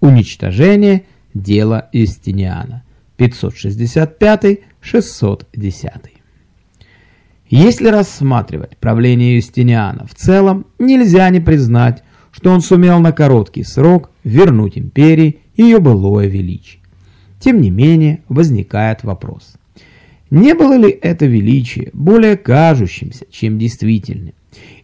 Уничтожение дела Юстиниана. 565-610. Если рассматривать правление Юстиниана в целом, нельзя не признать, что он сумел на короткий срок вернуть империи ее былое величие. Тем не менее, возникает вопрос. Не было ли это величие более кажущимся, чем действительным?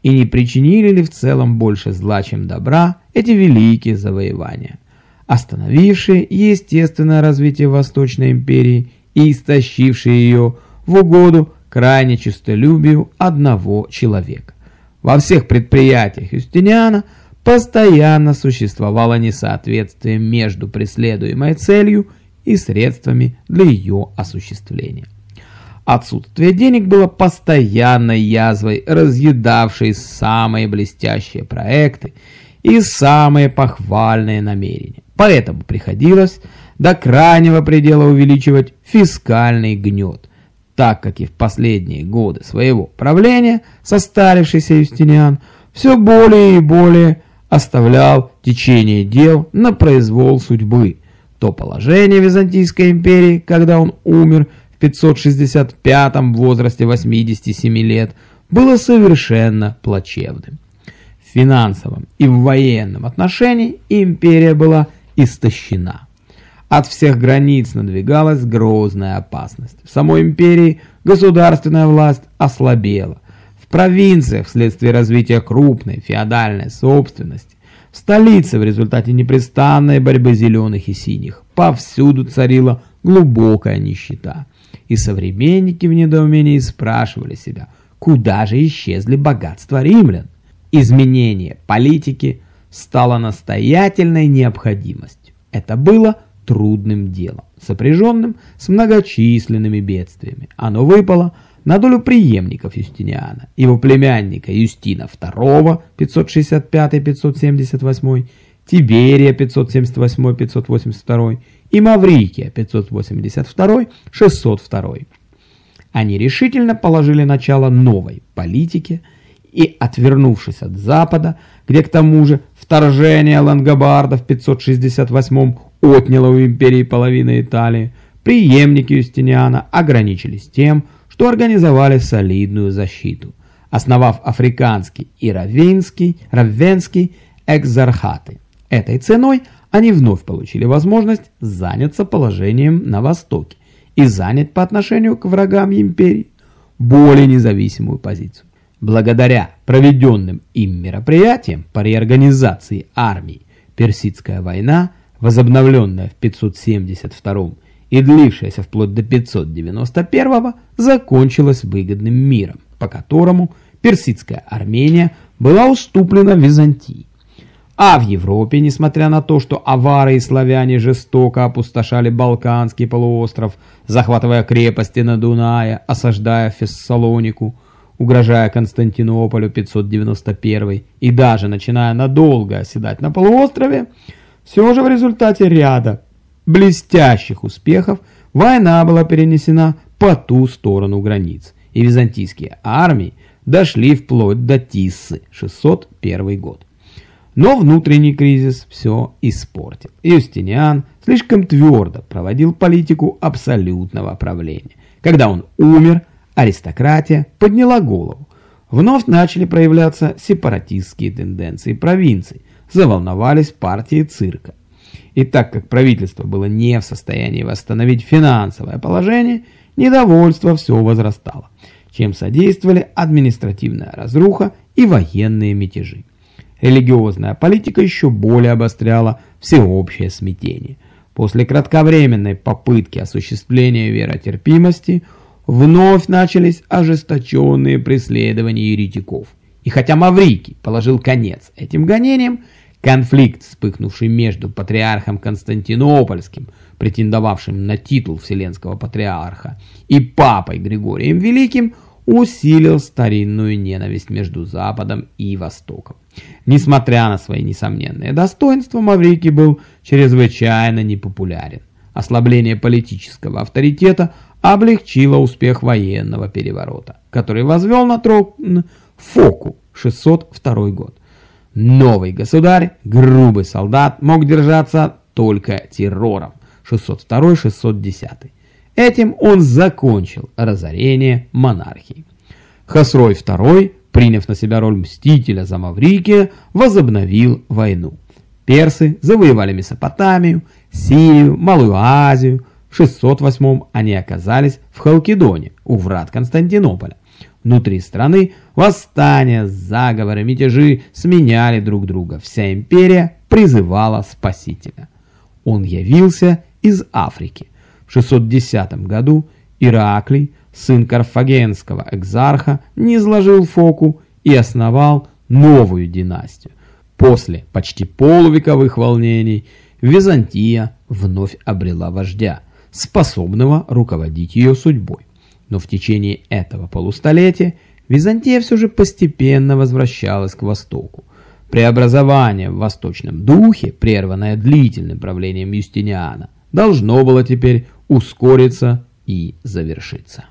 И не причинили ли в целом больше зла, чем добра эти великие завоевания, остановившие естественное развитие Восточной империи и истощившие ее в угоду крайне честолюбию одного человека? Во всех предприятиях Юстиниана постоянно существовало несоответствие между преследуемой целью и средствами для ее осуществления. Отсутствие денег было постоянной язвой, разъедавшей самые блестящие проекты и самые похвальные намерения. Поэтому приходилось до крайнего предела увеличивать фискальный гнет, так как и в последние годы своего правления состарившийся Юстиниан все более и более оставлял течение дел на произвол судьбы. То положение Византийской империи, когда он умер в 565 в возрасте 87 лет, было совершенно плачевным. В финансовом и в военном отношении империя была истощена. От всех границ надвигалась грозная опасность. В самой империи государственная власть ослабела. В провинциях вследствие развития крупной феодальной собственности, в столице в результате непрестанной борьбы зеленых и синих, повсюду царила глубокая нищета и современники в недоумении спрашивали себя, куда же исчезли богатства римлян. Изменение политики стало настоятельной необходимостью. Это было трудным делом, сопряженным с многочисленными бедствиями. Оно выпало на долю преемников Юстиниана, его племянника Юстина II 565-578, Тиберия 578-582 и Маврикия 582-602. Они решительно положили начало новой политике и, отвернувшись от Запада, где к тому же вторжение лангобардов в 568 отняло у империи половину Италии, преемники Юстиниана ограничились тем, что организовали солидную защиту, основав африканский и равенский, равенский экзархаты. Этой ценой – они вновь получили возможность заняться положением на Востоке и занять по отношению к врагам империи более независимую позицию. Благодаря проведенным им мероприятиям по реорганизации армии, Персидская война, возобновленная в 572 и длившаяся вплоть до 591 закончилась выгодным миром, по которому Персидская Армения была уступлена Византии. А в Европе, несмотря на то, что авары и славяне жестоко опустошали Балканский полуостров, захватывая крепости на Дунае, осаждая Фессалонику, угрожая Константинополю 591 и даже начиная надолго оседать на полуострове, все же в результате ряда блестящих успехов война была перенесена по ту сторону границ, и византийские армии дошли вплоть до Тиссы, 601 год. Но внутренний кризис все испортил. Юстиниан слишком твердо проводил политику абсолютного правления. Когда он умер, аристократия подняла голову. Вновь начали проявляться сепаратистские тенденции провинций, заволновались партии цирка. И так как правительство было не в состоянии восстановить финансовое положение, недовольство все возрастало, чем содействовали административная разруха и военные мятежи. Религиозная политика еще более обостряла всеобщее смятение. После кратковременной попытки осуществления веротерпимости вновь начались ожесточенные преследования еретиков. И хотя Маврикий положил конец этим гонениям, конфликт, вспыхнувший между патриархом Константинопольским, претендовавшим на титул Вселенского патриарха, и папой Григорием Великим, усилил старинную ненависть между Западом и Востоком. Несмотря на свои несомненные достоинства, Маврикий был чрезвычайно непопулярен. Ослабление политического авторитета облегчило успех военного переворота, который возвел на трон Фоку 602 год. Новый государь, грубый солдат, мог держаться только террором 602-610. Этим он закончил разорение монархии. Хасрой II, приняв на себя роль мстителя за Маврикия, возобновил войну. Персы завоевали Месопотамию, Сирию, Малую Азию. В 608 они оказались в Халкидоне, у врат Константинополя. Внутри страны восстания, заговоры, мятежи сменяли друг друга. Вся империя призывала спасителя. Он явился из Африки. В 610 году Ираклий, сын карфагенского экзарха, не изложил Фоку и основал новую династию. После почти полувековых волнений Византия вновь обрела вождя, способного руководить ее судьбой. Но в течение этого полустолетия Византия все же постепенно возвращалась к востоку. Преобразование в восточном духе, прерванное длительным правлением Юстиниана, должно было теперь ускориться и завершиться.